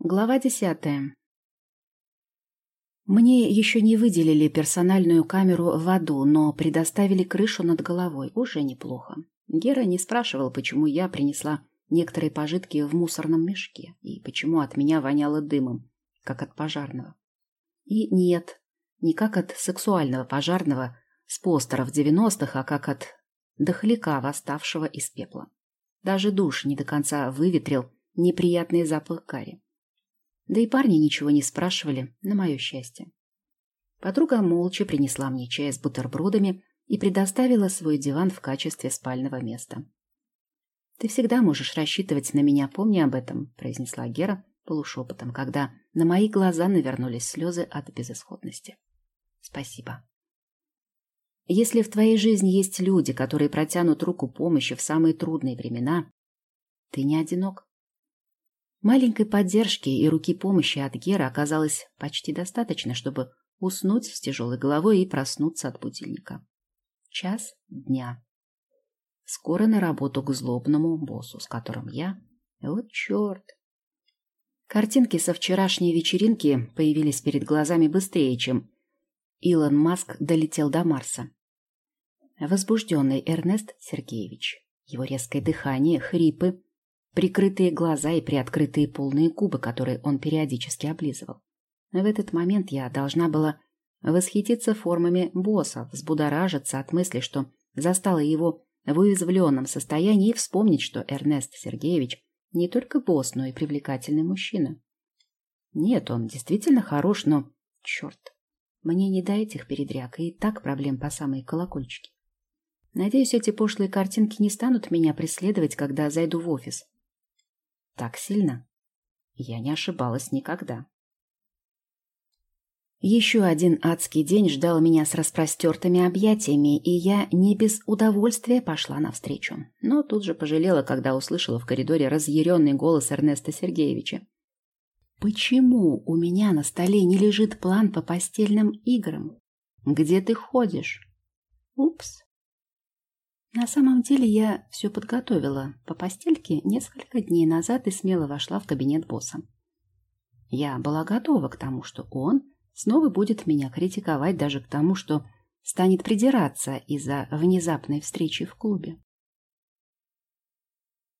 Глава десятая. Мне еще не выделили персональную камеру в аду, но предоставили крышу над головой. Уже неплохо. Гера не спрашивал, почему я принесла некоторые пожитки в мусорном мешке и почему от меня воняло дымом, как от пожарного. И нет, не как от сексуального пожарного с постеров девяностых, а как от дохляка, восставшего из пепла. Даже душ не до конца выветрил неприятный запах карри. Да и парни ничего не спрашивали, на мое счастье. Подруга молча принесла мне чай с бутербродами и предоставила свой диван в качестве спального места. «Ты всегда можешь рассчитывать на меня, помни об этом», — произнесла Гера полушепотом, когда на мои глаза навернулись слезы от безысходности. «Спасибо». Если в твоей жизни есть люди, которые протянут руку помощи в самые трудные времена, ты не одинок. Маленькой поддержки и руки помощи от Гера оказалось почти достаточно, чтобы уснуть с тяжелой головой и проснуться от будильника. Час дня. Скоро на работу к злобному боссу, с которым я... Вот черт! Картинки со вчерашней вечеринки появились перед глазами быстрее, чем Илон Маск долетел до Марса. Возбужденный Эрнест Сергеевич. Его резкое дыхание, хрипы, прикрытые глаза и приоткрытые полные губы, которые он периодически облизывал. В этот момент я должна была восхититься формами босса, взбудоражиться от мысли, что застала его в уязвленном состоянии и вспомнить, что Эрнест Сергеевич не только босс, но и привлекательный мужчина. Нет, он действительно хорош, но... Черт, мне не до этих передряг, и так проблем по самые колокольчики. Надеюсь, эти пошлые картинки не станут меня преследовать, когда зайду в офис. Так сильно? Я не ошибалась никогда. Еще один адский день ждал меня с распростертыми объятиями, и я не без удовольствия пошла навстречу. Но тут же пожалела, когда услышала в коридоре разъяренный голос Эрнеста Сергеевича. «Почему у меня на столе не лежит план по постельным играм? Где ты ходишь?» «Упс, на самом деле я все подготовила по постельке несколько дней назад и смело вошла в кабинет босса. Я была готова к тому, что он снова будет меня критиковать, даже к тому, что станет придираться из-за внезапной встречи в клубе.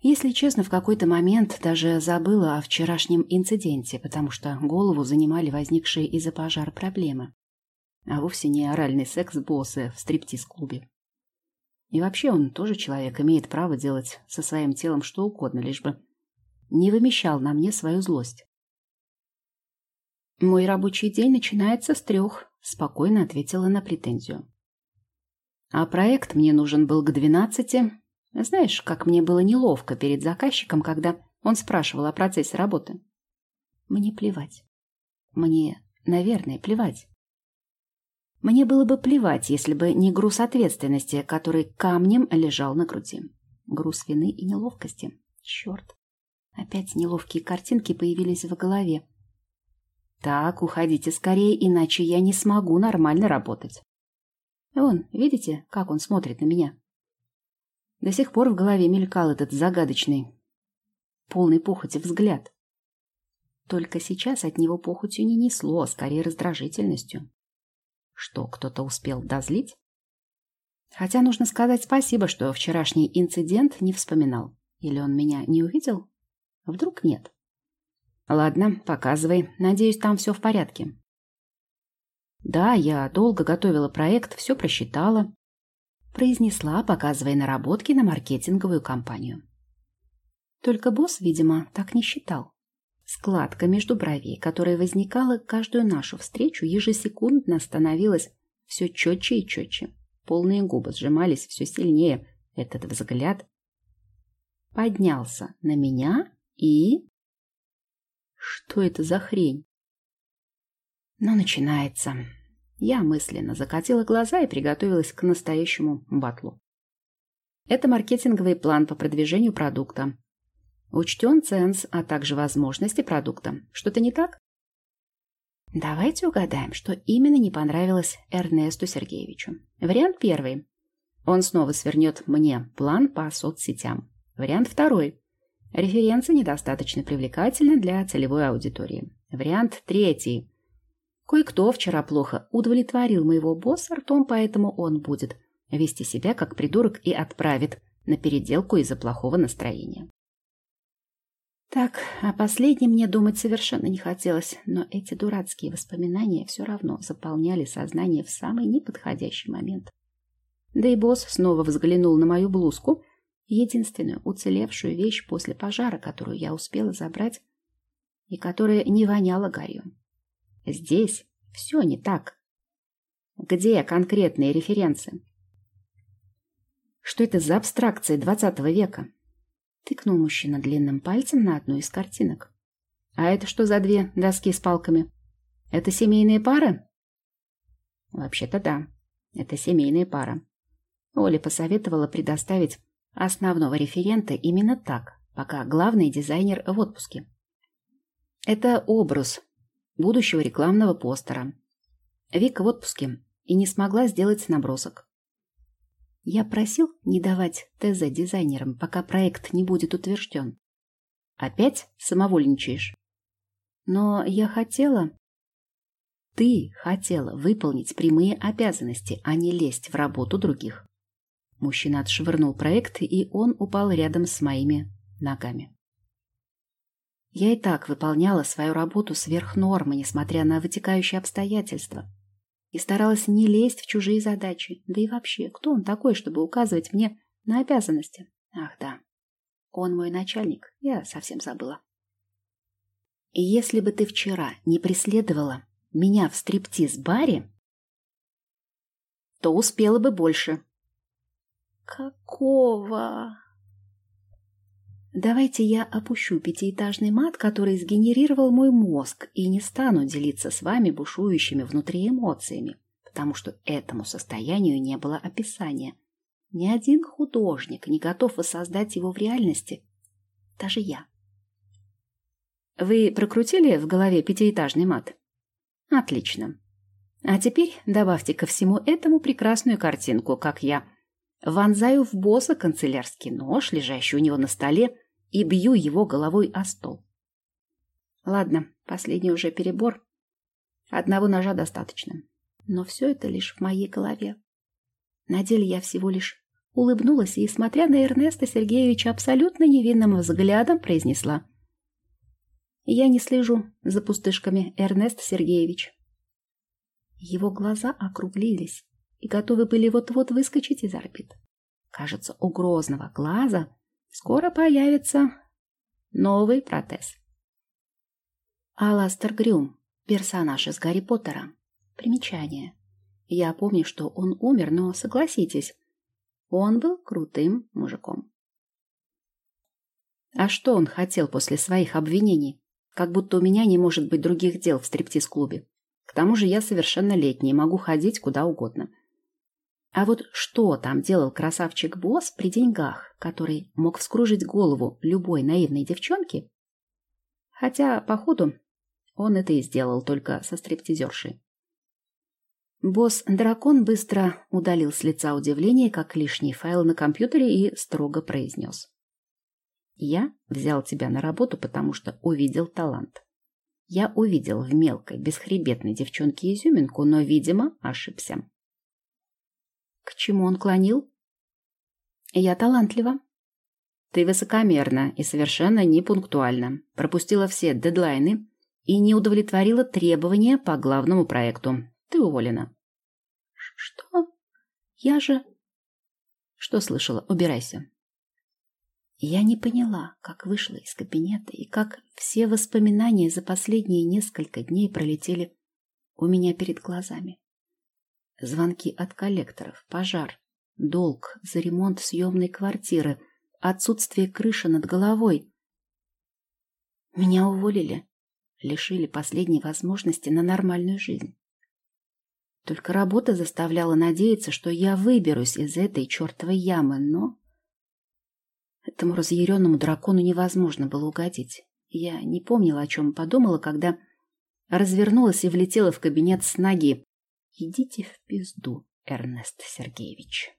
Если честно, в какой-то момент даже забыла о вчерашнем инциденте, потому что голову занимали возникшие из-за пожара проблемы, а вовсе не оральный секс босса в стриптиз-клубе. И вообще он тоже человек, имеет право делать со своим телом что угодно, лишь бы не вымещал на мне свою злость. «Мой рабочий день начинается с трех», — спокойно ответила на претензию. «А проект мне нужен был к двенадцати. Знаешь, как мне было неловко перед заказчиком, когда он спрашивал о процессе работы?» «Мне плевать. Мне, наверное, плевать. Мне было бы плевать, если бы не груз ответственности, который камнем лежал на груди. Груз вины и неловкости. Черт. Опять неловкие картинки появились в голове. Так, уходите скорее, иначе я не смогу нормально работать. Вон, видите, как он смотрит на меня? До сих пор в голове мелькал этот загадочный, полный похоти взгляд. Только сейчас от него похотью не несло, а скорее раздражительностью. Что, кто-то успел дозлить? Хотя нужно сказать спасибо, что вчерашний инцидент не вспоминал. Или он меня не увидел? Вдруг нет? Ладно, показывай. Надеюсь, там все в порядке. Да, я долго готовила проект, все просчитала. Произнесла, показывая наработки на маркетинговую кампанию. Только босс, видимо, так не считал. Складка между бровей, которая возникала каждую нашу встречу, ежесекундно становилась все четче и четче. Полные губы сжимались все сильнее. Этот взгляд поднялся на меня и... Что это за хрень? Но начинается. Я мысленно закатила глаза и приготовилась к настоящему батлу. Это маркетинговый план по продвижению продукта. Учтен ценз, а также возможности продукта. Что-то не так? Давайте угадаем, что именно не понравилось Эрнесту Сергеевичу. Вариант первый. Он снова свернет мне план по соцсетям. Вариант второй. Референция недостаточно привлекательна для целевой аудитории. Вариант третий. Кое-кто вчера плохо удовлетворил моего босса ртом, поэтому он будет вести себя как придурок и отправит на переделку из-за плохого настроения. Так, о последнем мне думать совершенно не хотелось, но эти дурацкие воспоминания все равно заполняли сознание в самый неподходящий момент. Да и босс снова взглянул на мою блузку, единственную уцелевшую вещь после пожара, которую я успела забрать и которая не воняла гарью. Здесь все не так. Где конкретные референсы? Что это за абстракции двадцатого века? Тыкнул мужчина длинным пальцем на одну из картинок. А это что за две доски с палками? Это семейные пары? Вообще-то да, это семейная пара. Оля посоветовала предоставить основного референта именно так, пока главный дизайнер в отпуске. Это образ будущего рекламного постера. Вика в отпуске и не смогла сделать набросок. Я просил не давать ТЗ дизайнерам, пока проект не будет утвержден. Опять самовольничаешь? Но я хотела... Ты хотела выполнить прямые обязанности, а не лезть в работу других. Мужчина отшвырнул проект, и он упал рядом с моими ногами. Я и так выполняла свою работу сверх нормы, несмотря на вытекающие обстоятельства и старалась не лезть в чужие задачи. Да и вообще, кто он такой, чтобы указывать мне на обязанности? Ах да, он мой начальник, я совсем забыла. И если бы ты вчера не преследовала меня в стриптиз-баре, то успела бы больше. Какого? Давайте я опущу пятиэтажный мат, который сгенерировал мой мозг, и не стану делиться с вами бушующими внутри эмоциями, потому что этому состоянию не было описания. Ни один художник не готов воссоздать его в реальности. Даже я. Вы прокрутили в голове пятиэтажный мат? Отлично. А теперь добавьте ко всему этому прекрасную картинку, как я вонзаю в босса канцелярский нож, лежащий у него на столе, и бью его головой о стол. Ладно, последний уже перебор. Одного ножа достаточно. Но все это лишь в моей голове. На деле я всего лишь улыбнулась и, смотря на Эрнеста Сергеевича абсолютно невинным взглядом, произнесла. «Я не слежу за пустышками, Эрнест Сергеевич». Его глаза округлились и готовы были вот-вот выскочить из орбит. Кажется, у глаза Скоро появится новый протез. Аластер Грюм, персонаж из Гарри Поттера. Примечание. Я помню, что он умер, но согласитесь, он был крутым мужиком. А что он хотел после своих обвинений? Как будто у меня не может быть других дел в стриптиз-клубе. К тому же я совершеннолетний могу ходить куда угодно. А вот что там делал красавчик-босс при деньгах, который мог вскружить голову любой наивной девчонке? Хотя, походу, он это и сделал только со стриптизершей. Босс-дракон быстро удалил с лица удивление, как лишний файл на компьютере, и строго произнес. «Я взял тебя на работу, потому что увидел талант. Я увидел в мелкой, бесхребетной девчонке изюминку, но, видимо, ошибся. К чему он клонил? Я талантлива. Ты высокомерна и совершенно непунктуальна. Пропустила все дедлайны и не удовлетворила требования по главному проекту. Ты уволена. Что? Я же... Что слышала? Убирайся. Я не поняла, как вышла из кабинета и как все воспоминания за последние несколько дней пролетели у меня перед глазами. Звонки от коллекторов, пожар, долг за ремонт съемной квартиры, отсутствие крыши над головой. Меня уволили, лишили последней возможности на нормальную жизнь. Только работа заставляла надеяться, что я выберусь из этой чертовой ямы, но... Этому разъяренному дракону невозможно было угодить. Я не помнила, о чем подумала, когда развернулась и влетела в кабинет с ноги. Идите в пизду, Эрнест Сергеевич.